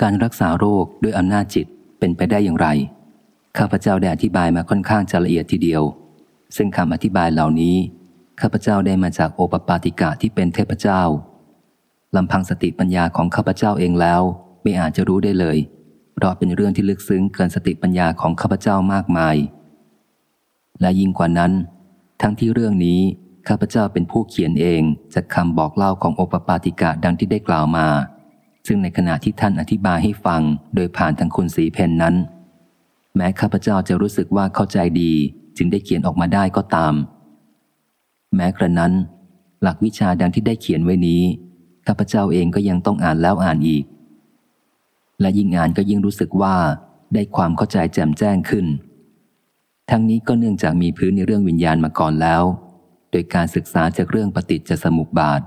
การรักษาโรคด้วยอำนาจจิตเป็นไปได้อย่างไร ข้าพเจ้าได้อธิบายมาค่อนข้างจะละเอียดทีเดียว ซึ่งคำอธิบายเหล่านี้ ข้าพเจ้าได้มาจากโอปปาติกะที่เป็นเทพเจ้าลำพังสติปัญญาของข้าพเจ้าเองแล้ว ไม่อาจจะรู้ได้เลย เพราะเป็นเรื่องที่ลึกซึ้งเกินสติปัญญาของข้าพเจ้ามากมาย และยิ่งกว่านั้น ทั้งที่เรื่องนี้ข้าพเจ้าเป็นผู้เขียนเองจากคำบอกเล่าของโอปปาติกะดังที่ได้กล่าวมา ซึ่งในขณะที่ท่านอธิบายให้ฟังโดยผ่านทางคุณสีเพนนั้น แม้ข้าพเจ้าจะรู้สึกว่าเข้าใจดี จึงได้เขียนออกมาได้ก็ตาม แม้กระนั้น หลักวิชาดังที่ได้เขียนไว้นี้ข้าพเจ้าเองก็ยังต้องอ่านแล้วอ่านอีก และยิ่งอ่านก็ยิ่งรู้สึกว่าได้ความเข้าใจแจ่มแจ้งขึ้น ทั้งนี้ก็เนื่องจากมีพื้นในเรื่องวิญญาณมาก่อนแล้ว โดยการศึกษาจากเรื่องปฏิจจสมุปบาท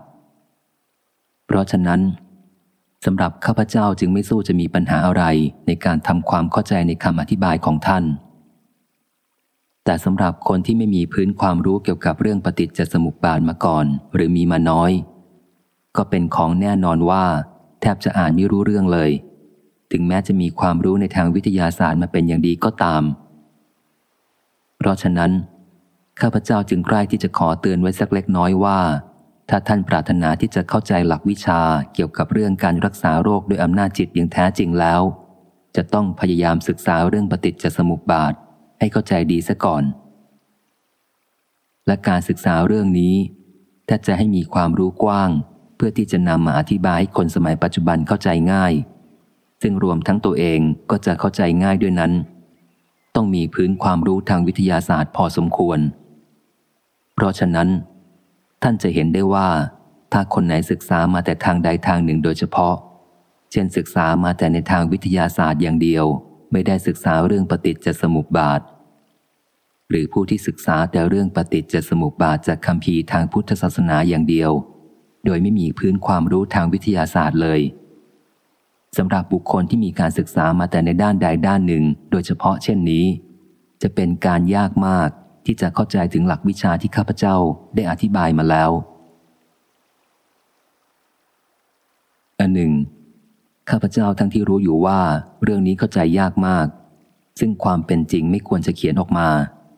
เพราะฉะนั้น สำหรับข้าพเจ้าจึงไม่สู้จะมีปัญหาอะไรในการทำความเข้าใจในคำอธิบายของท่าน แต่สำหรับคนที่ไม่มีพื้นความรู้เกี่ยวกับเรื่องปฏิจจสมุปบาทมาก่อน หรือมีมาน้อย ก็เป็นของแน่นอนว่า แทบจะอ่านไม่รู้เรื่องเลย ถึงแม้จะมีความรู้ในทางวิทยาศาสตร์มาเป็นอย่างดีก็ตาม เพราะฉะนั้น ข้าพเจ้าจึงใกล้ที่จะขอเตือนไว้สักเล็กน้อยว่า ถ้าท่านปรารถนาที่จะเข้าใจหลักวิชาเกี่ยวกับเรื่องการรักษาโรคด้วยอำนาจจิตอย่างแท้จริงแล้ว จะต้องพยายามศึกษาเรื่องปฏิจจสมุปบาทให้เข้าใจดีซะก่อน และการศึกษาเรื่องนี้ ถ้าจะให้มีความรู้กว้าง เพื่อที่จะนำมาอธิบายให้คนสมัยปัจจุบันเข้าใจง่าย ซึ่งรวมทั้งตัวเองก็จะเข้าใจง่ายด้วยนั้น ต้องมีพื้นความรู้ทางวิทยาศาสตร์พอสมควร เพราะฉะนั้น ท่านจะเห็นได้ว่า ถ้าคนไหนศึกษามาแต่ทางใดทางหนึ่งโดยเฉพาะ เช่นศึกษามาแต่ในทางวิทยาศาสตร์อย่างเดียว ไม่ได้ศึกษาเรื่องปฏิจจสมุปบาท หรือผู้ที่ศึกษาแต่เรื่องปฏิจจสมุปบาทจากคำพีทางพุทธศาสนาอย่างเดียว โดยไม่มีพื้นความรู้ทางวิทยาศาสตร์เลยสำหรับบุคคลที่มีการศึกษามาแต่ในด้านใดด้านหนึ่ง โดยเฉพาะเช่นนี้ จะเป็นการยากมาก ที่จะเข้าใจถึงหลักวิชาที่ข้าพเจ้าได้อธิบายมาแล้วอันหนึ่ง ข้าพเจ้าทั้งที่รู้อยู่ว่า เรื่องนี้เข้าใจยากมาก ซึ่งความเป็นจริงไม่ควรจะเขียนออกมา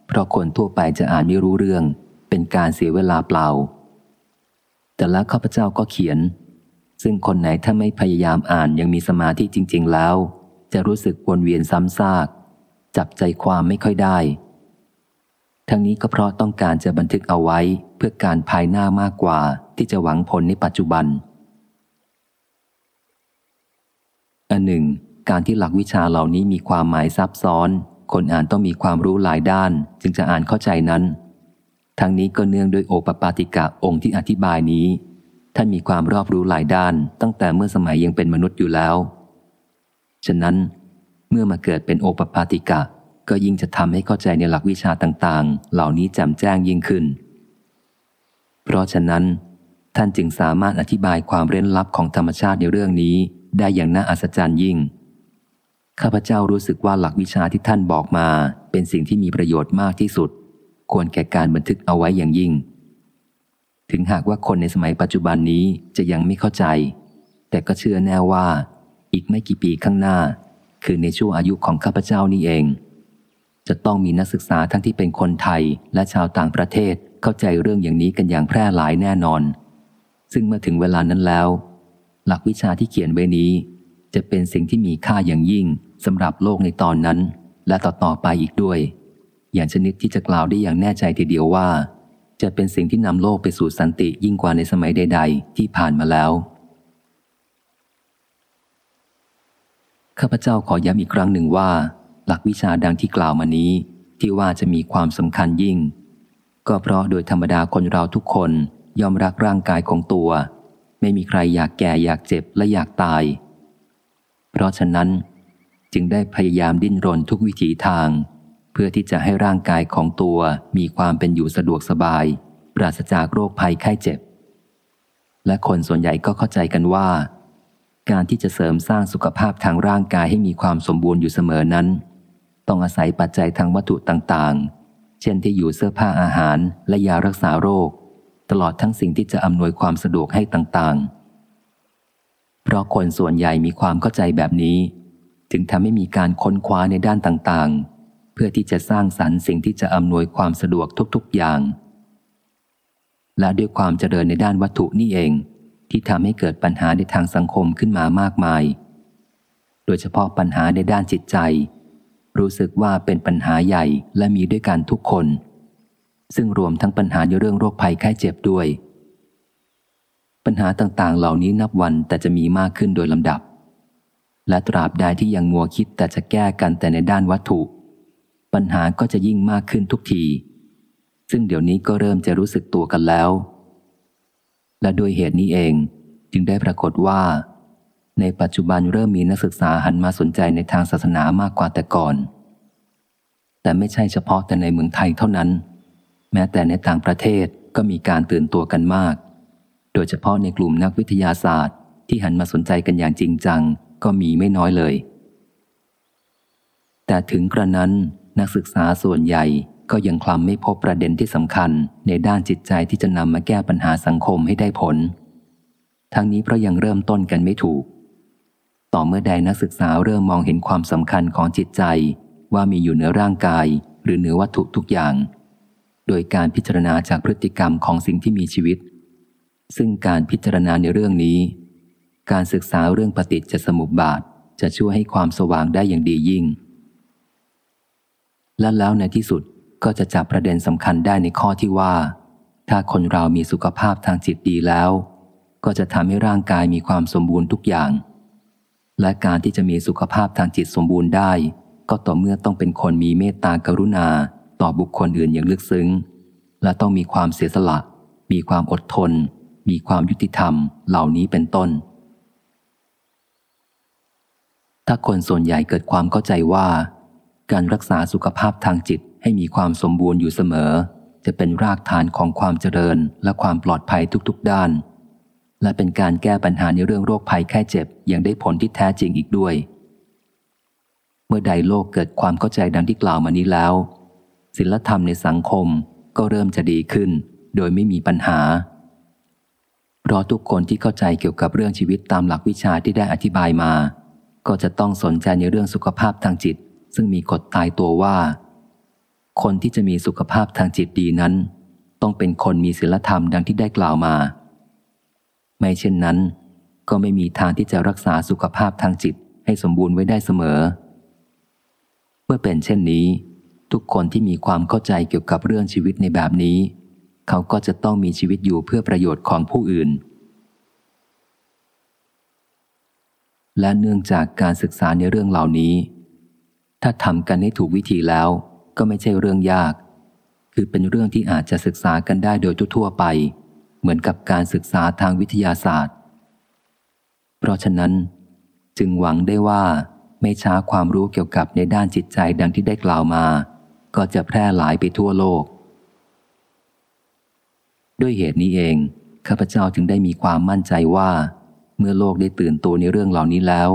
เพราะคนทั่วไปจะอ่านไม่รู้เรื่อง เป็นการเสียเวลาเปล่า แต่ละข้าพเจ้าก็เขียน ซึ่งคนไหนถ้าไม่พยายามอ่านยังมีสมาธิจริง ๆ แล้ว จะรู้สึกวนเวียนซ้ำซาก จับใจความไม่ค่อยได้ ทั้งนี้ก็เพราะต้องการจะบันทึกเอาไว้เพื่อการภายหน้ามากกว่าที่จะหวังผลในปัจจุบัน อันหนึ่ง การที่หลักวิชาเหล่านี้มีความหมายซับซ้อน คนอ่านต้องมีความรู้หลายด้าน จึงจะอ่านเข้าใจนั้น ทั้งนี้ก็เนื่องด้วยโอปปาติกะองค์ที่อธิบายนี้ ท่านมีความรอบรู้หลายด้าน ตั้งแต่เมื่อสมัยยังเป็นมนุษย์อยู่แล้ว ฉะนั้น เมื่อมาเกิดเป็นโอปปาติกะ ก็ยิ่งจะทำให้เข้าใจในหลักวิชาต่างๆ เหล่านี้แจ่มแจ้งยิ่งขึ้น เพราะฉะนั้น ท่านจึงสามารถอธิบายความเร้นลับของธรรมชาติในเรื่องนี้ได้อย่างน่าอัศจรรย์ยิ่ง ข้าพเจ้ารู้สึกว่าหลักวิชาที่ท่านบอกมา เป็นสิ่งที่มีประโยชน์มากที่สุด ควรแก่การบันทึกเอาไว้อย่างยิ่ง ถึงหากว่าคนในสมัยปัจจุบันนี้จะยังไม่เข้าใจ แต่ก็เชื่อแน่ว่า อีกไม่กี่ปีข้างหน้า คือในช่วงอายุของข้าพเจ้านี่เอง จะต้องมีนักศึกษาทั้งที่เป็นคนไทยและชาวต่างประเทศเข้าใจเรื่องอย่างนี้กันอย่างแพร่หลายแน่นอน ซึ่งเมื่อถึงเวลานั้นแล้ว หลักวิชาที่เขียนไว้นี้ จะเป็นสิ่งที่มีค่าอย่างยิ่งสำหรับโลกในตอนนั้น และต่อๆไปอีกด้วย อย่างชนิดที่จะกล่าวได้อย่างแน่ใจทีเดียวว่า จะเป็นสิ่งที่นำโลกไปสู่สันติยิ่งกว่าในสมัยใด ๆ ที่ผ่านมาแล้วข้าพเจ้าขอย้ำอีกครั้งหนึ่งว่า หลักวิชาดังที่กล่าวมานี้ ที่ว่าจะมีความสำคัญยิ่ง ก็เพราะโดยธรรมดาคนเราทุกคนยอมรักร่างกายของตัว ไม่มีใครอยากแก่อยากเจ็บและอยากตาย เพราะฉะนั้นจึงได้พยายามดิ้นรนทุกวิถีทาง เพื่อที่จะให้ร่างกายของตัวมีความเป็นอยู่สะดวกสบาย ปราศจากโรคภัยไข้เจ็บ และคนส่วนใหญ่ก็เข้าใจกันว่า การที่จะเสริมสร้างสุขภาพทางร่างกายให้มีความสมบูรณ์อยู่เสมอนั้น ต้องอาศัยปัจจัยทางวัตถุต่างๆ เช่นที่อยู่เสื้อผ้าอาหารและยารักษาโรค ตลอดทั้งสิ่งที่จะอำนวยความสะดวกให้ต่างๆ เพราะคนส่วนใหญ่มีความเข้าใจแบบนี้ จึงทำให้มีการค้นคว้าในด้านต่างๆ เพื่อที่จะสร้างสรรค์สิ่งที่จะอำนวยความสะดวกทุกๆอย่าง และด้วยความเจริญในด้านวัตถุนี่เอง ที่ทำให้เกิดปัญหาในทางสังคมขึ้นมามากมาย โดยเฉพาะปัญหาในด้านจิตใจ รู้สึกว่าเป็นปัญหาใหญ่และมีด้วยกันทุกคน ซึ่งรวมทั้งปัญหาในเรื่องโรคภัยไข้เจ็บด้วย ปัญหาต่างๆ เหล่านี้นับวันแต่จะมีมากขึ้นโดยลำดับ และตราบใดที่ยังมัวคิดแต่จะแก้กันแต่ในด้านวัตถุ ปัญหาก็จะยิ่งมากขึ้นทุกที ซึ่งเดี๋ยวนี้ก็เริ่มจะรู้สึกตัวกันแล้ว และด้วยเหตุนี้เอง จึงได้ปรากฏว่า ในปัจจุบันเริ่มมีนักศึกษาหันมาสนใจในทางศาสนามากกว่าแต่ก่อน แต่ไม่ใช่เฉพาะแต่ในเมืองไทยเท่านั้น แม้แต่ในต่างประเทศก็มีการตื่นตัวกันมาก โดยเฉพาะในกลุ่มนักวิทยาศาสตร์ ที่หันมาสนใจกันอย่างจริงจัง ก็มีไม่น้อยเลย แต่ถึงกระนั้นนักศึกษาส่วนใหญ่ก็ยังคลำไม่พบประเด็นที่สำคัญในด้านจิตใจที่จะนำมาแก้ปัญหาสังคมให้ได้ผล ทั้งนี้เพราะยังเริ่มต้นกันไม่ถูก ต่อเมื่อใดนักศึกษาเริ่มมองเห็นความสำคัญของจิตใจ ว่ามีอยู่เหนือร่างกาย หรือเหนือวัตถุทุกอย่าง โดยการพิจารณาจากพฤติกรรมของสิ่งที่มีชีวิต ซึ่งการพิจารณาในเรื่องนี้ การศึกษาเรื่องปฏิจจสมุปบาทจะช่วยให้ความสว่างได้อย่างดียิ่ง และแล้วในที่สุดก็จะจับประเด็นสำคัญได้ในข้อที่ว่า ถ้าคนเรามีสุขภาพทางจิตดีแล้ว ก็จะทำให้ร่างกายมีความสมบูรณ์ทุกอย่าง และการที่จะมีสุขภาพทางจิตสมบูรณ์ได้ ก็ต่อเมื่อต้องเป็นคนมีเมตตากรุณา ต่อบุคคลอื่นอย่างลึกซึ้ง และต้องมีความเสียสละ มีความอดทน มีความยุติธรรม เหล่านี้เป็นต้น ถ้าคนส่วนใหญ่เกิดความเข้าใจว่า การรักษาสุขภาพทางจิตให้มีความสมบูรณ์อยู่เสมอ จะเป็นรากฐานของความเจริญและความปลอดภัยทุกๆด้าน และเป็นการแก้ปัญหาในเรื่องโรคภัยแค่เจ็บอย่างได้ผลที่แท้จริงอีกด้วย เมื่อใดโลกเกิดความเข้าใจดังที่กล่าวมานี้แล้วศิลธรรมในสังคมก็เริ่มจะดีขึ้น โดยไม่มีปัญหา เพราะทุกคนที่เข้าใจเกี่ยวกับเรื่องชีวิตตามหลักวิชาที่ได้อธิบายมา ก็จะต้องสนใจในเรื่องสุขภาพทางจิต ซึ่งมีกฎตายตัวว่า คนที่จะมีสุขภาพทางจิตดีนั้น ต้องเป็นคนมีศีลธรรมดังที่ได้กล่าวมา ไม่เช่นนั้น ก็ไม่มีทางที่จะรักษาสุขภาพทางจิตให้สมบูรณ์ไว้ได้เสมอ เมื่อเป็นเช่นนี้ ทุกคนที่มีความเข้าใจเกี่ยวกับเรื่องชีวิตในแบบนี้ เขาก็จะต้องมีชีวิตอยู่เพื่อประโยชน์ของผู้อื่น และเนื่องจากการศึกษาในเรื่องเหล่านี้ ถ้าทำกันให้ถูกวิธีแล้ว ก็ไม่ใช่เรื่องยาก คือเป็นเรื่องที่อาจจะศึกษากันได้โดยทั่วไป เหมือนกับการศึกษาทางวิทยาศาสตร์ เพราะฉะนั้น จึงหวังได้ว่าไม่ช้าความรู้เกี่ยวกับในด้านจิตใจดังที่ได้กล่าวมา ก็จะแพร่หลายไปทั่วโลก ด้วยเหตุนี้เองข้าพเจ้าจึงได้มีความมั่นใจว่า เมื่อโลกได้ตื่นตัวในเรื่องเหล่านี้แล้ว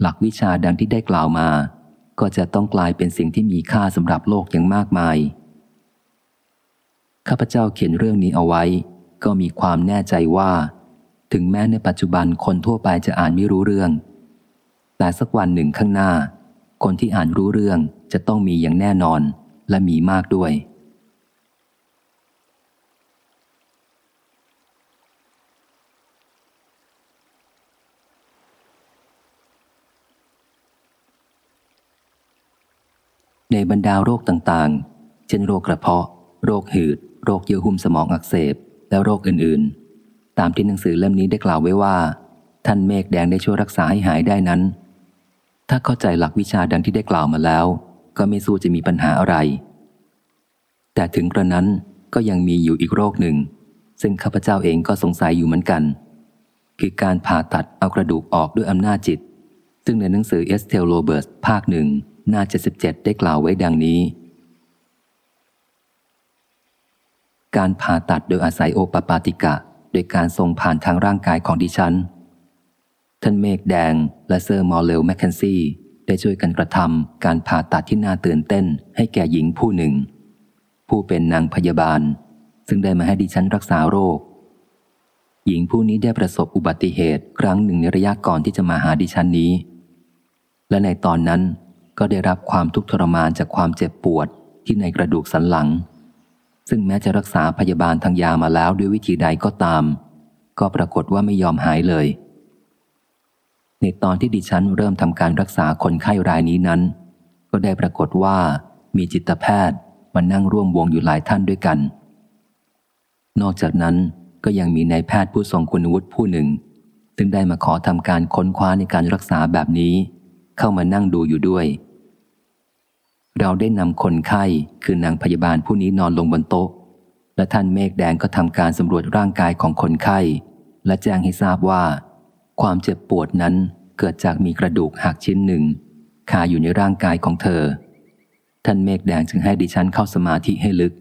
หลักวิชาดังที่ได้กล่าวมา ก็จะต้องกลายเป็นสิ่งที่มีค่าสำหรับโลกอย่างมากมายข้าพเจ้าเขียนเรื่องนี้เอาไว้ ก็มีความแน่ใจว่า ถึงแม้ในปัจจุบันคนทั่วไปจะอ่านไม่รู้เรื่อง แต่สักวันหนึ่งข้างหน้า คนที่อ่านรู้เรื่องจะต้องมีอย่างแน่นอนและมีมากด้วย ในบรรดาโรคต่างๆ เช่นโรคกระเพาะ โรคหืด โรคเยื่อหุ้มสมองอักเสบ และโรคอื่นๆ ตามที่หนังสือเล่มนี้ได้กล่าวไว้ว่า ท่านเมฆแดงได้ช่วยรักษาให้หายได้นั้น ถ้าเข้าใจหลักวิชาดังที่ได้กล่าวมาแล้ว ก็ไม่สู้จะมีปัญหาอะไร แต่ถึงกระนั้นก็ยังมีอยู่อีกโรคหนึ่ง ซึ่งข้าพเจ้าเองก็สงสัยอยู่เหมือนกัน คือการผ่าตัดเอากระดูกออกด้วยอำนาจจิต ซึ่งในหนังสือเอสเทลโรเบิร์ตภาคหนึ่งหน้า77 ได้กล่าวไว้ดังนี้ การผ่าตัดโดยอาศัยโอปปาติกะ โดยการทรงผ่านทางร่างกายของดิฉัน ท่านเมฆแดงและเซอร์มอลเลลแมคเคนซี่ได้ช่วยกันกระทำการผ่าตัดที่น่าตื่นเต้น ให้แก่หญิงผู้หนึ่ง ผู้เป็นนางพยาบาล ซึ่งได้มาให้ดิฉันรักษาโรค หญิงผู้นี้ได้ประสบอุบัติเหตุครั้งหนึ่งในระยะก่อนที่จะมาหาดิฉันนี้ และในตอนนั้นก็ได้รับความทุกข์ทรมานจากความเจ็บปวดที่ในกระดูกสันหลัง ซึ่งแม้จะรักษาพยาบาลทางยามาแล้วด้วยวิธีใดก็ตาม ก็ปรากฏว่าไม่ยอมหายเลย ในตอนที่ดิฉันเริ่มทำการรักษาคนไข้รายนี้นั้น ก็ได้ปรากฏว่ามีจิตแพทย์มานั่งร่วมวงอยู่หลายท่านด้วยกัน นอกจากนั้นก็ยังมีนายแพทย์ผู้ทรงคุณวุฒิผู้หนึ่ง ซึ่งได้มาขอทำการค้นคว้าในการรักษาแบบนี้ เข้ามานั่งดูอยู่ด้วย เราได้นำคนไข้คือนางพยาบาลผู้นี้นอนลงบนโต๊ะ และท่านเมฆแดงก็ทำการสำรวจร่างกายของคนไข้ และแจ้งให้ทราบว่า ความเจ็บปวดนั้นเกิดจากมีกระดูกหักชิ้นหนึ่งคาอยู่ในร่างกายของเธอ ท่านเมฆแดงจึงให้ดิฉันเข้าสมาธิให้ลึก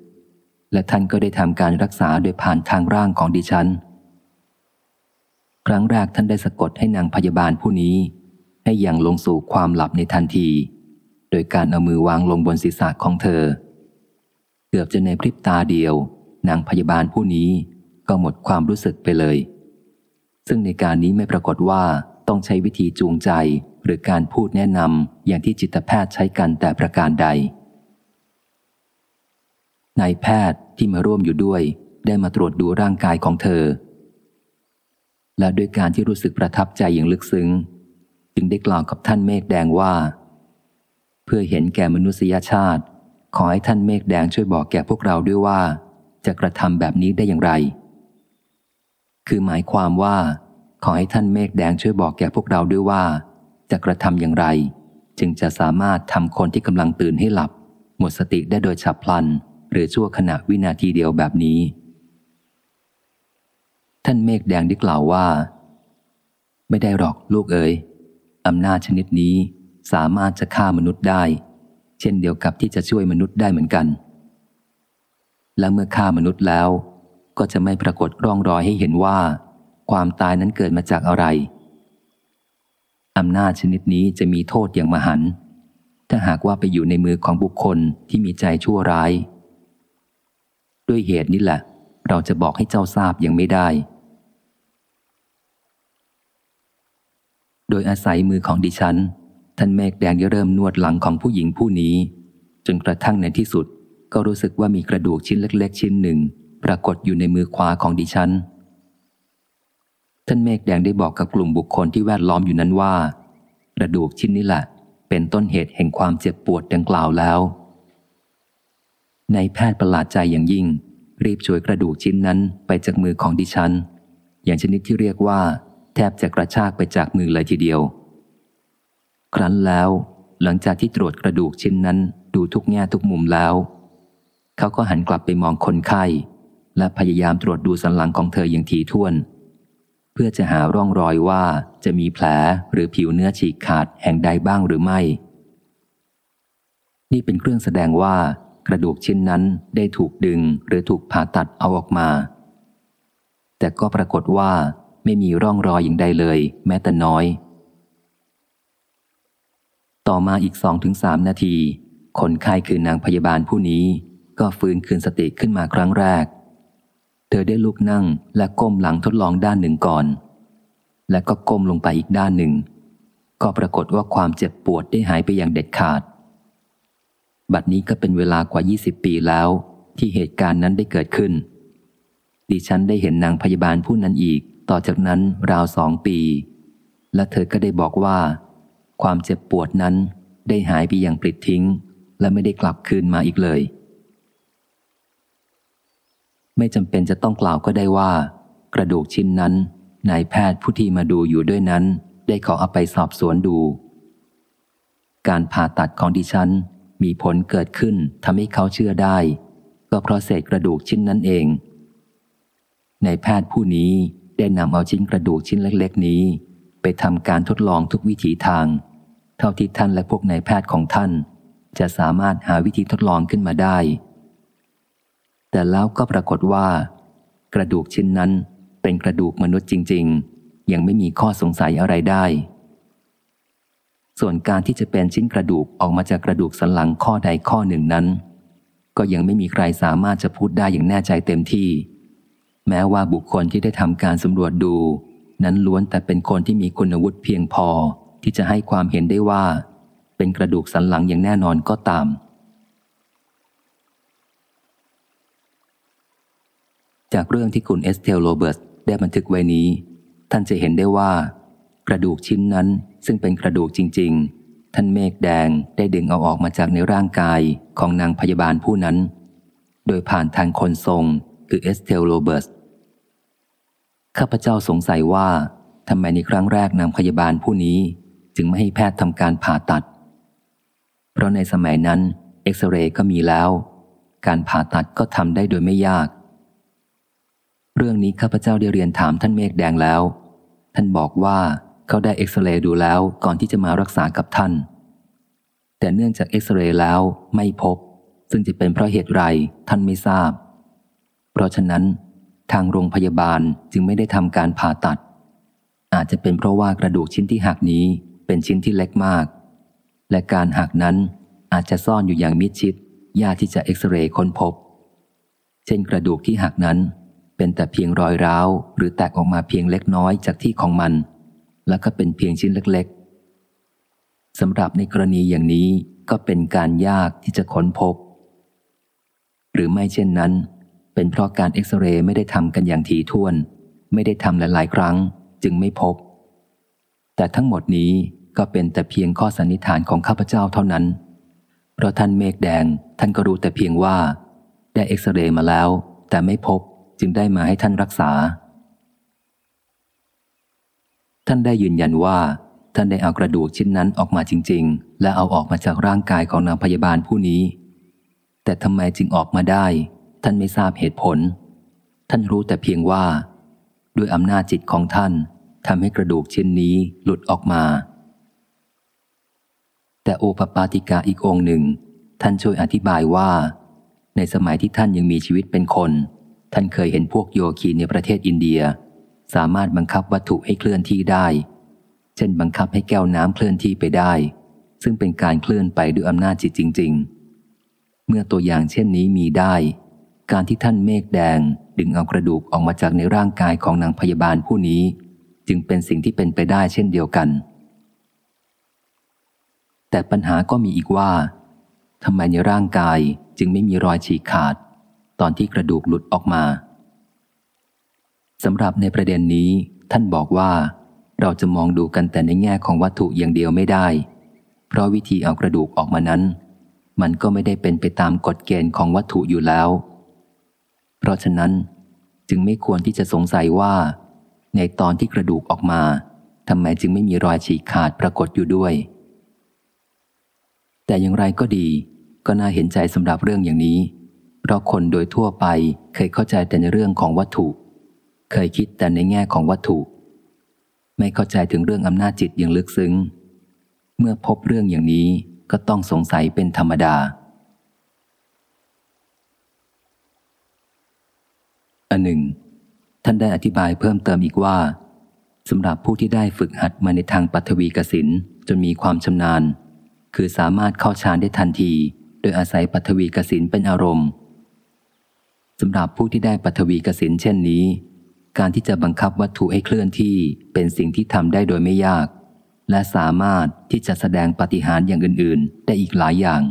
และท่านก็ได้ทำการรักษาโดยผ่านทางร่างของดิฉัน ครั้งแรกท่านได้สะกดให้นางพยาบาลผู้นี้ ให้อย่างลงสู่ความหลับในทันที ดยการเอามือวางลงบนศีรษะของเธอ เกือบจะในพริบตาเดียว นางพยาบาลผู้นี้ก็หมดความรู้สึกไปเลย ซึ่งในการนี้ไม่ปรากฏว่าต้องใช้วิธีจูงใจหรือการพูดแนะนำอย่างที่จิตแพทย์ใช้กันแต่ประการใดนายแพทย์ที่มาร่วมอยู่ด้วย ได้มาตรวจดูร่างกายของเธอ และด้วยการที่รู้สึกประทับใจอย่างลึกซึ้ง จึงได้กล่าวกับท่านเมฆแดงว่า เพื่อเห็นแก่มนุษยชาติ ขอให้ท่านเมฆแดงช่วยบอกแก่พวกเราด้วยว่า จะกระทำแบบนี้ได้อย่างไร คือหมายความว่า ขอให้ท่านเมฆแดงช่วยบอกแก่พวกเราด้วยว่า จะกระทำอย่างไร จึงจะสามารถทำคนที่กำลังตื่นให้หลับ หมดสติได้โดยฉับพลัน หรือชั่วขณะวินาทีเดียวแบบนี้ ท่านเมฆแดงได้กล่าวว่า ไม่ได้หรอกลูกเอ๋ยอำนาจชนิดนี้ สามารถจะฆ่ามนุษย์ได้ เช่นเดียวกับที่จะช่วยมนุษย์ได้เหมือนกัน และเมื่อฆ่ามนุษย์แล้ว ก็จะไม่ปรากฏร่องรอยให้เห็นว่า ความตายนั้นเกิดมาจากอะไรอำนาจชนิดนี้จะมีโทษอย่างมหันถ้าหากว่าไปอยู่ในมือของบุคคลที่มีใจชั่วร้าย ด้วยเหตุนี้แหละ เราจะบอกให้เจ้าทราบยังไม่ได้ โดยอาศัยมือของดิฉัน ท่านเมฆแดงได้เริ่มนวดหลังของผู้หญิงผู้นี้ จนกระทั่งในที่สุดก็รู้สึกว่ามีกระดูกชิ้นเล็ก ๆ ชิ้นหนึ่ง ปรากฏอยู่ในมือขวาของดิฉัน ท่านเมฆแดงได้บอกกับกลุ่มบุคคลที่แวดล้อมอยู่นั้นว่า กระดูกชิ้นนี้แหละ เป็นต้นเหตุแห่งความเจ็บปวดดังกล่าวแล้ว ในแพทย์ประหลาดใจอย่างยิ่ง รีบช่วยกระดูกชิ้นนั้นไปจากมือของดิฉัน อย่างชนิดที่เรียกว่า แทบจะกระชากไปจากมือเลยทีเดียว ครั้นแล้ว หลังจากที่ตรวจกระดูกชิ้นนั้นดูทุกแง่ทุกมุมแล้ว เขาก็หันกลับไปมองคนไข้ และพยายามตรวจดูสันหลังของเธออย่างถี่ถ้วน เพื่อจะหาร่องรอยว่าจะมีแผลหรือผิวเนื้อฉีกขาดแห่งใดบ้างหรือไม่ นี่เป็นเครื่องแสดงว่ากระดูกชิ้นนั้นได้ถูกดึงหรือถูกผ่าตัดเอาออกมา แต่ก็ปรากฏว่าไม่มีร่องรอยอย่างใดเลย แม้แต่น้อย ต่อมาอีกสองถึงสามนาที คนไข้คือนางพยาบาลผู้นี้ ก็ฟื้นคืนสติขึ้นมาครั้งแรก เธอได้ลุกนั่งและก้มหลังทดลองด้านหนึ่งก่อน และก็ก้มลงไปอีกด้านหนึ่ง ก็ปรากฏว่าความเจ็บปวดได้หายไปอย่างเด็ดขาด บัดนี้ก็เป็นเวลากว่า 20 ปีแล้ว ที่เหตุการณ์นั้นได้เกิดขึ้น ดิฉันได้เห็นนางพยาบาลผู้นั้นอีก ต่อจากนั้นราวสองปี และเธอก็ได้บอกว่า ความเจ็บปวดนั้นได้หายไปอย่างปลิดทิ้ง และไม่ได้กลับคืนมาอีกเลย ไม่จำเป็นจะต้องกล่าวก็ได้ว่า กระดูกชิ้นนั้นนายแพทย์ผู้ที่มาดูอยู่ด้วยนั้น ได้ขอเอาไปสอบสวนดู การผ่าตัดของดิฉันมีผลเกิดขึ้นทำให้เขาเชื่อได้ ก็เพราะเศษกระดูกชิ้นนั้นเองในแพทย์ผู้นี้ได้นำเอาชิ้นกระดูกชิ้นเล็ก ๆ นี้ ไปทำการทดลองทุกวิถีทาง เท่าที่ท่านและพวกนายแพทย์ของท่าน จะสามารถหาวิธีทดลองขึ้นมาได้ แต่แล้วก็ปรากฏว่า กระดูกชิ้นนั้นเป็นกระดูกมนุษย์จริง ๆ ยังไม่มีข้อสงสัยอะไรได้ ส่วนการที่จะเป็นชิ้นกระดูกออกมาจากกระดูกสันหลังข้อใดข้อหนึ่งนั้น ก็ยังไม่มีใครสามารถจะพูดได้อย่างแน่ใจเต็มที่ แม้ว่าบุคคลที่ได้ทำการสำรวจดู นั้นล้วนแต่เป็นคนที่มีคุณวุฒิเพียงพอที่จะให้ความเห็นได้ว่า เป็นกระดูกสันหลังอย่างแน่นอนก็ตาม จากเรื่องที่คุณเอสเทลโรเบิร์ตได้บันทึกไว้นี้ ท่านจะเห็นได้ว่า กระดูกชิ้นนั้นซึ่งเป็นกระดูกจริง ๆ ท่านเมฆแดงได้ดึงเอาออกมาจากในร่างกายของนางพยาบาลผู้นั้น โดยผ่านทางคนทรงคือเอสเทลโรเบิร์ต ข้าพเจ้าสงสัยว่าทำไมในครั้งแรกนางพยาบาลผู้นี้จึงไม่ให้แพทย์ทำการผ่าตัด เพราะในสมัยนั้นเอ็กซเรย์ก็มีแล้ว การผ่าตัดก็ทำได้โดยไม่ยาก เรื่องนี้ข้าพเจ้าได้เรียนถามท่านเมฆแดงแล้ว ท่านบอกว่าเขาได้เอ็กซเรย์ดูแล้วก่อนที่จะมารักษากับท่าน แต่เนื่องจากเอ็กซเรย์แล้วไม่พบ ซึ่งจะเป็นเพราะเหตุไรท่านไม่ทราบ เพราะฉะนั้น ทางโรงพยาบาลจึงไม่ได้ทำการผ่าตัด อาจจะเป็นเพราะว่ากระดูกชิ้นที่หักนี้เป็นชิ้นที่เล็กมาก และการหักนั้นอาจจะซ่อนอยู่อย่างมิดชิด ยากที่จะเอ็กซเรย์ค้นพบ เช่นกระดูกที่หักนั้น เป็นแต่เพียงรอยร้าว หรือแตกออกมาเพียงเล็กน้อยจากที่ของมัน แล้วก็เป็นเพียงชิ้นเล็กๆสำหรับในกรณีอย่างนี้ก็เป็นการยากที่จะค้นพบ หรือไม่เช่นนั้น เป็นเพราะการเอ็กซเรย์ไม่ได้ทำกันอย่างถี่ถ้วน ไม่ได้ทำหลายๆ ครั้ง จึงไม่พบ แต่ทั้งหมดนี้ก็เป็นแต่เพียงข้อสันนิษฐานของข้าพเจ้าเท่านั้น เพราะท่านเมฆแดงท่านก็รู้แต่เพียงว่า ได้เอ็กซเรย์มาแล้ว แต่ไม่พบจึงได้มาให้ท่านรักษา ท่านได้ยืนยันว่า ท่านได้เอากระดูกชิ้นนั้นออกมาจริง ๆ และเอาออกมาจากร่างกายของนางพยาบาลผู้นี้ แต่ทำไมจึงออกมาได้ ท่านไม่ทราบเหตุผล ท่านรู้แต่เพียงว่า ด้วยอำนาจจิตของท่านทำให้กระดูกชิ้นนี้หลุดออกมา แต่โอปปาติกาอีกองหนึ่ง ท่านช่วยอธิบายว่า ในสมัยที่ท่านยังมีชีวิตเป็นคน ท่านเคยเห็นพวกโยคีในประเทศอินเดีย สามารถบังคับวัตถุให้เคลื่อนที่ได้ เช่นบังคับให้แก้วน้ำเคลื่อนที่ไปได้ ซึ่งเป็นการเคลื่อนไปด้วยอำนาจจิตจริง ๆ เมื่อตัวอย่างเช่นนี้มีได้ การที่ท่านเมฆแดง ดึงเอากระดูกออกมาจากในร่างกายของนางพยาบาลผู้นี้ จึงเป็นสิ่งที่เป็นไปได้เช่นเดียวกัน แต่ปัญหาก็มีอีกว่าทำไมในร่างกายจึงไม่มีรอยฉีกขาด ตอนที่กระดูกหลุดออกมาสำหรับในประเด็นนี้ ท่านบอกว่า เราจะมองดูกันแต่ในแง่ของวัตถุอย่างเดียวไม่ได้ เพราะวิธีเอากระดูกออกมานั้น มันก็ไม่ได้เป็นไปตามกฎเกณฑ์ของวัตถุอยู่แล้ว ราะฉะนั้นจึงไม่ควรที่จะสงสัยว่า ในตอนที่กระดูกออกมาทำไมจึงไม่มีรอยฉีกขาดปรากฏอยู่ด้วย แต่อย่างไรก็ดี ก็น่าเห็นใจสำหรับเรื่องอย่างนี้ เพราะคนโดยทั่วไปเคยเข้าใจแต่ในเรื่องของวัตถุ เคยคิดแต่ในแง่ของวัตถุ ไม่เข้าใจถึงเรื่องอำนาจจิตอย่างลึกซึ้ง เมื่อพบเรื่องอย่างนี้ก็ต้องสงสัยเป็นธรรมดา อันหนึ่ง ท่านได้อธิบายเพิ่มเติมอีกว่าสำหรับผู้ที่ได้ฝึกหัดมาในทางปัทวีกสินจนมีความชำนาญ คือสามารถเข้าฌานได้ทันที โดยอาศัยปัทวีกสินเป็นอารมณ์สำหรับผู้ที่ได้ปัทวีกสินเช่นนี้ การที่จะบังคับวัตถุให้เคลื่อนที่เป็นสิ่งที่ทำได้โดยไม่ยาก และสามารถที่จะแสดงปฏิหารอย่างอื่น ๆ ได้อีกหลายอย่าง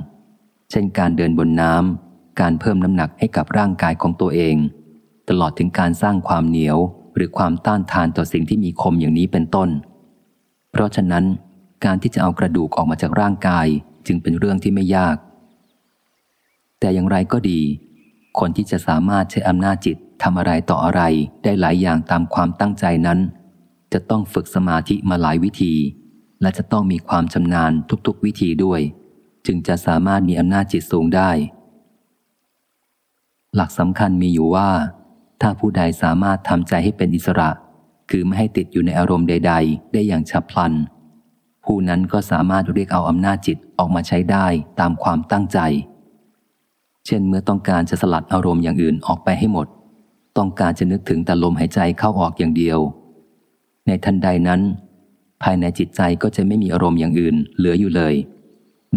เช่นการเดินบนน้ำการเพิ่มน้ำหนักให้กับร่างกายของตัวเอง ตลอดถึงการสร้างความเหนียวหรือความต้านทานต่อสิ่งที่มีคมอย่างนี้เป็นต้น เพราะฉะนั้นการที่จะเอากระดูกออกมาจากร่างกายจึงเป็นเรื่องที่ไม่ยาก แต่อย่างไรก็ดี คนที่จะสามารถใช้อำนาจจิตทำอะไรต่ออะไรได้หลายอย่างตามความตั้งใจนั้น จะต้องฝึกสมาธิมาหลายวิธี และจะต้องมีความชำนาญทุกๆวิธีด้วย จึงจะสามารถมีอำนาจจิตสูงได้ หลักสำคัญมีอยู่ว่า ถ้าผู้ใดสามารถทำใจให้เป็นอิสระ คือไม่ให้ติดอยู่ในอารมณ์ใด ๆ ได้อย่างฉับพลัน ผู้นั้นก็สามารถเรียกเอาอำนาจจิตออกมาใช้ได้ตามความตั้งใจ เช่นเมื่อต้องการจะสลัดอารมณ์อย่างอื่นออกไปให้หมด ต้องการจะนึกถึงแต่ลมหายใจเข้าออกอย่างเดียว ในทันใดนั้น ภายในจิตใจก็จะไม่มีอารมณ์อย่างอื่นเหลืออยู่เลย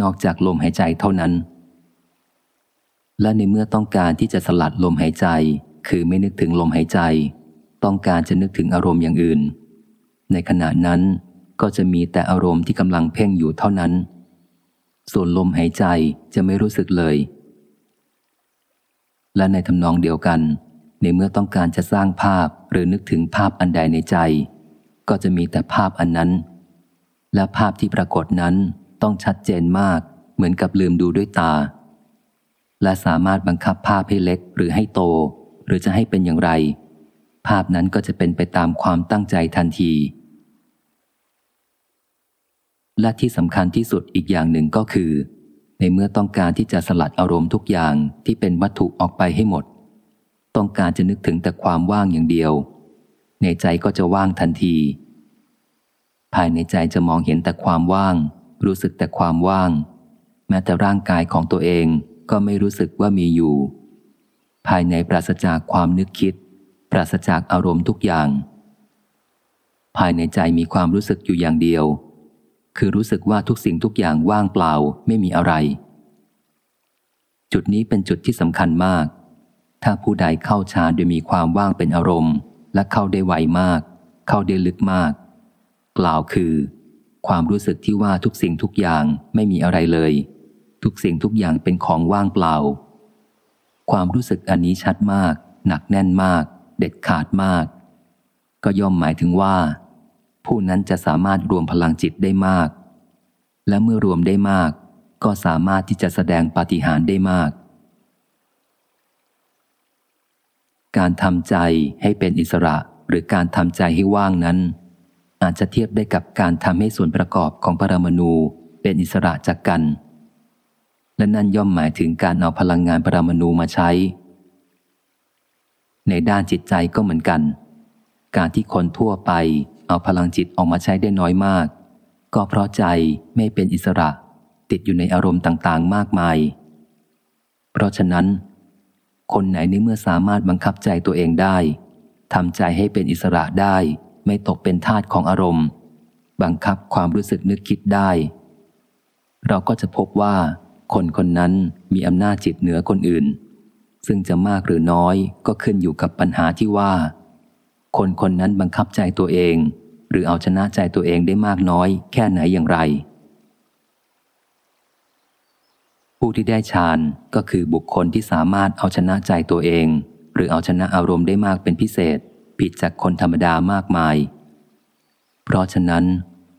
นอกจากลมหายใจเท่านั้นและในเมื่อต้องการที่จะสลัดลมหายใจ คือไม่นึกถึงลมหายใจ ต้องการจะนึกถึงอารมณ์อย่างอื่น ในขณะนั้นก็จะมีแต่อารมณ์ที่กำลังเพ่งอยู่เท่านั้น ส่วนลมหายใจจะไม่รู้สึกเลย และในทำนองเดียวกัน ในเมื่อต้องการจะสร้างภาพหรือนึกถึงภาพอันใดในใจ ก็จะมีแต่ภาพอันนั้น และภาพที่ปรากฏนั้นต้องชัดเจนมากเหมือนกับลืมดูด้วยตา และสามารถบังคับภาพให้เล็กหรือให้โต หรือจะให้เป็นอย่างไร ภาพนั้นก็จะเป็นไปตามความตั้งใจทันที และที่สำคัญที่สุดอีกอย่างหนึ่งก็คือ ในเมื่อต้องการที่จะสลัดอารมณ์ทุกอย่างที่เป็นวัตถุออกไปให้หมด ต้องการจะนึกถึงแต่ความว่างอย่างเดียว ในใจก็จะว่างทันที ภายในใจจะมองเห็นแต่ความว่าง รู้สึกแต่ความว่าง แม้แต่ร่างกายของตัวเองก็ไม่รู้สึกว่ามีอยู่ ภายในปราศจากความนึกคิด ปราศจากอารมณ์ทุกอย่าง ภายในใจมีความรู้สึกอยู่อย่างเดียว คือรู้สึกว่าทุกสิ่งทุกอย่างว่างเปล่าไม่มีอะไร จุดนี้เป็นจุดที่สำคัญมาก ถ้าผู้ใดเข้าฌานโดยมีความว่างเป็นอารมณ์ และเข้าได้ไวมาก เข้าได้ลึกมาก กล่าวคือ ความรู้สึกที่ว่าทุกสิ่งทุกอย่างไม่มีอะไรเลย ทุกสิ่งทุกอย่างเป็นของว่างเปล่า ความรู้สึกอันนี้ชัดมาก หนักแน่นมาก เด็ดขาดมาก ก็ย่อมหมายถึงว่า ผู้นั้นจะสามารถรวมพลังจิตได้มาก และเมื่อรวมได้มาก ก็สามารถที่จะแสดงปาฏิหาริย์ได้มาก การทำใจให้เป็นอิสระหรือการทำใจให้ว่างนั้น อาจจะเทียบได้กับการทำให้ส่วนประกอบของปรมาณูเป็นอิสระจากกัน และนั่นย่อมหมายถึงการเอาพลังงานปรมาณูมาใช้ ในด้านจิตใจก็เหมือนกัน การที่คนทั่วไปเอาพลังจิตออกมาใช้ได้น้อยมาก ก็เพราะใจไม่เป็นอิสระ ติดอยู่ในอารมณ์ต่างๆ มากมาย เพราะฉะนั้น คนไหนในเมื่อสามารถบังคับใจตัวเองได้ทำใจให้เป็นอิสระได้ ไม่ตกเป็นทาสของอารมณ์ บังคับความรู้สึกนึกคิดได้ เราก็จะพบว่า คนคนนั้นมีอำนาจจิตเหนือคนอื่น ซึ่งจะมากหรือน้อยก็ขึ้นอยู่กับปัญหาที่ว่า คนคนนั้นบังคับใจตัวเอง หรือเอาชนะใจตัวเองได้มากน้อยแค่ไหนอย่างไร ผู้ที่ได้ฌานก็คือบุคคลที่สามารถเอาชนะใจตัวเอง หรือเอาชนะอารมณ์ได้มากเป็นพิเศษ ผิดจากคนธรรมดามากมาย เพราะฉะนั้น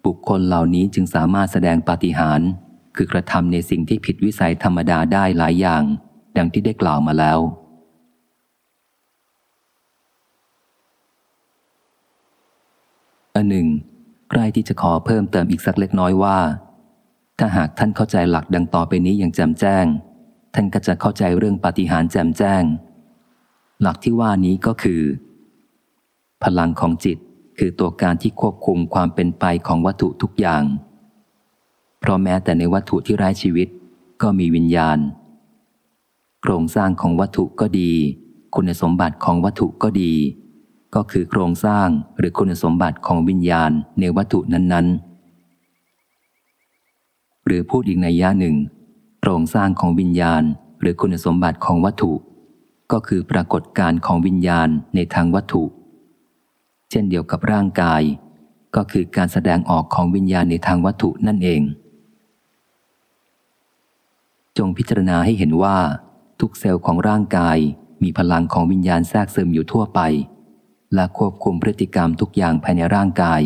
บุคคลเหล่านี้จึงสามารถแสดงปาฏิหาริย์ คือกระทำในสิ่งที่ผิดวิสัยธรรมดาได้หลายอย่าง ดังที่ได้กล่าวมาแล้ว อันหนึ่งใกล้ที่จะขอเพิ่มเติมอีกสักเล็กน้อยว่า ถ้าหากท่านเข้าใจหลักดังต่อไปนี้อย่างแจ่มแจ้ง ท่านก็จะเข้าใจเรื่องปฏิหารแจ่มแจ้ง หลักที่ว่านี้ก็คือ พลังของจิตคือตัวการที่ควบคุมความเป็นไปของวัตถุทุกอย่าง เพราะแม้แต่ในวัตถุที่ไร้ชีวิตก็มีวิญญาณ โครงสร้างของวัตถุก็ดี คุณสมบัติของวัตถุก็ดี ก็คือโครงสร้างหรือคุณสมบัติของวิญญาณในวัตถุนั้นๆ หรือพูดอีกในย่าหนึ่ง โครงสร้างของวิญญาณ หรือคุณสมบัติของวัตถุ ก็คือปรากฏการของวิญญาณในทางวัตถุ เช่นเดียวกับร่างกาย ก็คือการแสดงออกของวิญญาณในทางวัตถุนั่นเอง จงพิจารณาให้เห็นว่า ทุกเซลล์ของร่างกายมีพลังของวิญญาณแทรกซึมอยู่ทั่วไป และควบคุมพฤติกรรมทุกอย่างภายในร่างกาย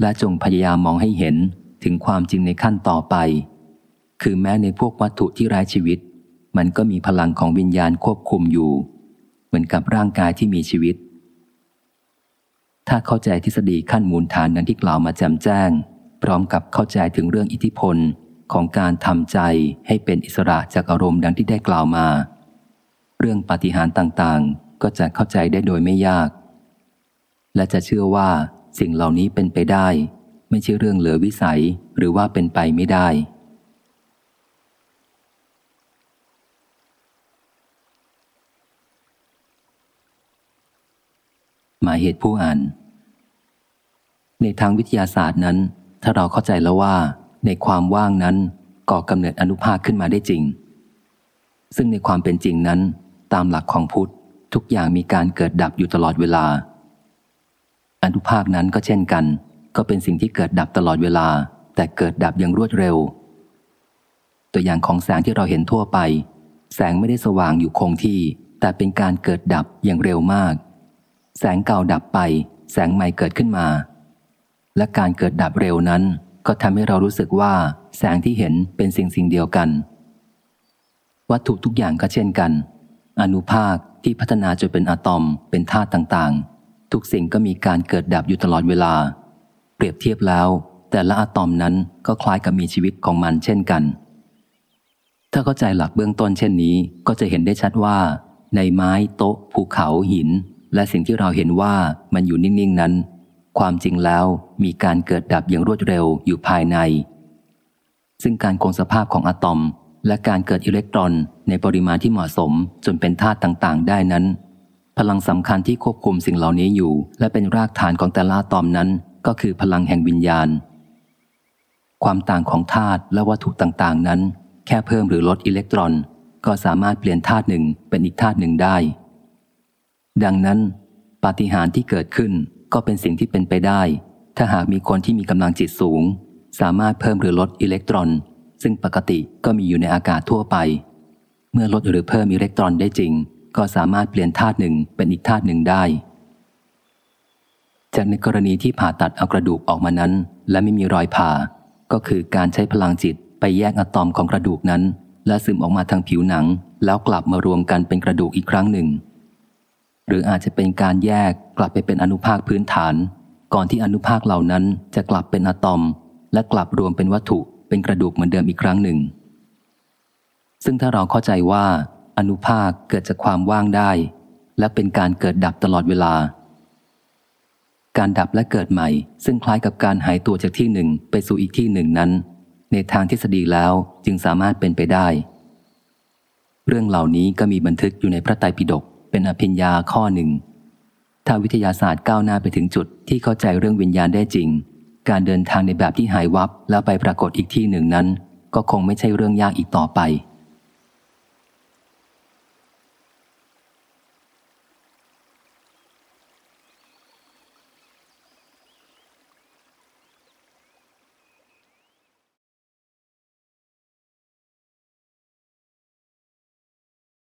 และจงพยายามมองให้เห็นถึงความจริงในขั้นต่อไป คือแม้ในพวกวัตถุที่ไร้ชีวิต มันก็มีพลังของวิญญาณควบคุมอยู่ เหมือนกับร่างกายที่มีชีวิต ถ้าเข้าใจทฤษฎีขั้นมูลฐานดังที่กล่าวมาแจมแจ้ง พร้อมกับเข้าใจถึงเรื่องอิทธิพล ของการทำใจให้เป็นอิสระจากอารมณ์ดังที่ได้กล่าวมา เรื่องปฏิหารต่างๆ ก็จะเข้าใจได้โดยไม่ยาก และจะเชื่อว่าสิ่งเหล่านี้เป็นไปได้ ไม่ใช่เรื่องเหลือวิสัยหรือว่าเป็นไปไม่ได้ หมายเหตุผู้อ่าน ในทางวิทยาศาสตร์นั้น ถ้าเราเข้าใจแล้วว่า ในความว่างนั้นก่อกำเนิดอนุภาคขึ้นมาได้จริง ซึ่งในความเป็นจริงนั้น ตามหลักของพุทธทุกอย่างมีการเกิดดับอยู่ตลอดเวลา อนุภาคนั้นก็เช่นกัน ก็เป็นสิ่งที่เกิดดับตลอดเวลา แต่เกิดดับอย่างรวดเร็ว ตัวอย่างของแสงที่เราเห็นทั่วไป แสงไม่ได้สว่างอยู่คงที่ แต่เป็นการเกิดดับอย่างเร็วมาก แสงเก่าดับไป แสงใหม่เกิดขึ้นมา และการเกิดดับเร็วนั้น ก็ทำให้เรารู้สึกว่าแสงที่เห็นเป็นสิ่งสิ่งเดียวกัน วัตถุทุกอย่างก็เช่นกัน อนุภาคที่พัฒนาจนเป็นอะตอมเป็นธาตุต่างๆ ทุกสิ่งก็มีการเกิดดับอยู่ตลอดเวลา เปรียบเทียบแล้ว แต่ละอะตอมนั้นก็คล้ายกับมีชีวิตของมันเช่นกัน ถ้าเข้าใจหลักเบื้องต้นเช่นนี้ก็จะเห็นได้ชัดว่า ในไม้โต๊ะภูเขาหิน และสิ่งที่เราเห็นว่ามันอยู่นิ่งๆนั้น ความจริงแล้ว มีการเกิดดับอย่างรวดเร็วอยู่ภายใน ซึ่งการคงสภาพของอะตอม และการเกิดอิเล็กตรอนในปริมาณที่เหมาะสมจนเป็นธาตุต่างๆ ได้นั้น พลังสำคัญที่ควบคุมสิ่งเหล่านี้อยู่ และเป็นรากฐานของแต่ละอะตอมนั้นก็คือพลังแห่งวิญญาณ ความต่างของธาตุและวัตถุต่างๆ นั้น แค่เพิ่มหรือลดอิเล็กตรอน ก็สามารถเปลี่ยนธาตุหนึ่งเป็นอีกธาตุหนึ่งได้ ดังนั้น ปาฏิหาริย์ที่เกิดขึ้นก็เป็นสิ่งที่เป็นไปได้ ถ้าหากมีคนที่มีกำลังจิตสูง สามารถเพิ่มหรือลดอิเล็กตรอน ซึ่งปกติก็มีอยู่ในอากาศทั่วไป เมื่อลดหรือเพิ่มอิเล็กตรอนได้จริง ก็สามารถเปลี่ยนธาตุหนึ่งเป็นอีกธาตุหนึ่งได้ จากในกรณีที่ผ่าตัดเอากระดูกออกมานั้น และไม่มีรอยผ่า ก็คือการใช้พลังจิตไปแยกอะตอมของกระดูกนั้น และซึมออกมาทางผิวหนัง แล้วกลับมารวมกันเป็นกระดูกอีกครั้งหนึ่ง หรืออาจจะเป็นการแยกกลับไปเป็นอนุภาคพื้นฐาน ก่อนที่อนุภาคเหล่านั้นจะกลับเป็นอะตอม และกลับรวมเป็นวัตถุเป็นกระดูกเหมือนเดิมอีกครั้งหนึ่ง ซึ่งถ้าเราเข้าใจว่า อนุภาคเกิดจากความว่างได้ และเป็นการเกิดดับตลอดเวลา การดับและเกิดใหม่ ซึ่งคล้ายกับการหายตัวจากที่หนึ่งไปสู่อีกที่หนึ่งนั้น ในทางทฤษฎีแล้วจึงสามารถเป็นไปได้ เรื่องเหล่านี้ก็มีบันทึกอยู่ในพระไตรปิฎกเป็นอภิญญาข้อหนึ่ง ถ้าวิทยาศาสตร์ก้าวหน้าไปถึงจุดที่เข้าใจเรื่องวิญญาณได้จริง การเดินทางในแบบที่หายวับแล้วไปปรากฏอีกที่หนึ่งนั้น ก็คงไม่ใช่เรื่องยากอีกต่อไป